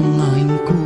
Karaengku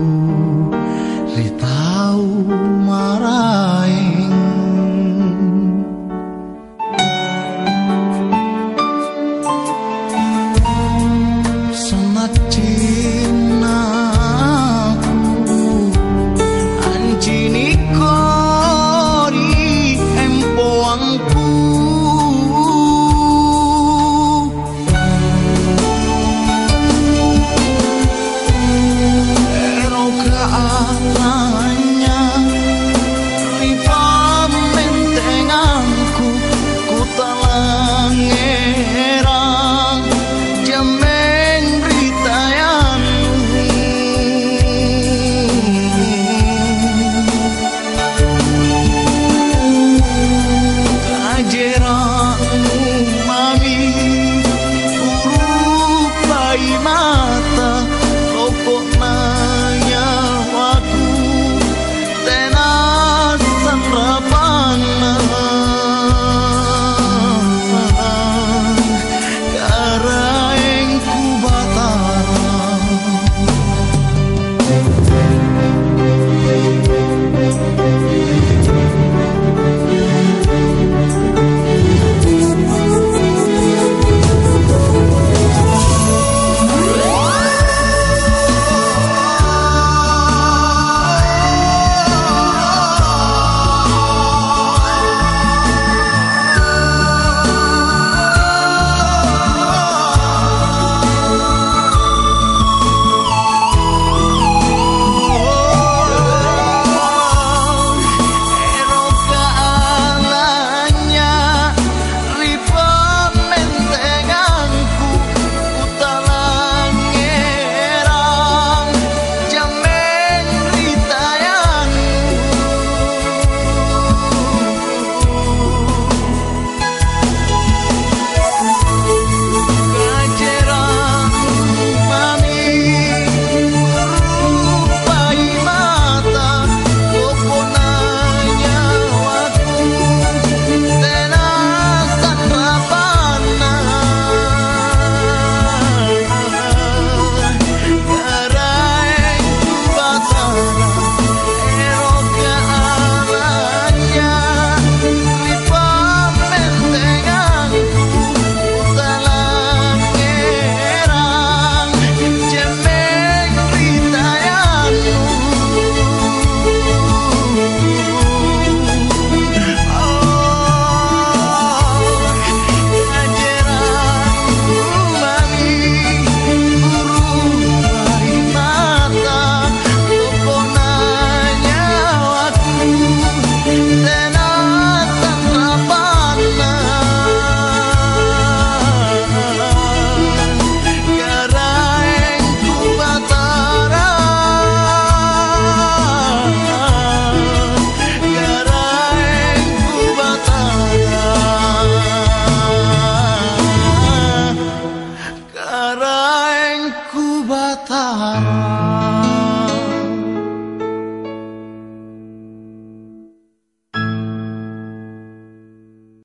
heart.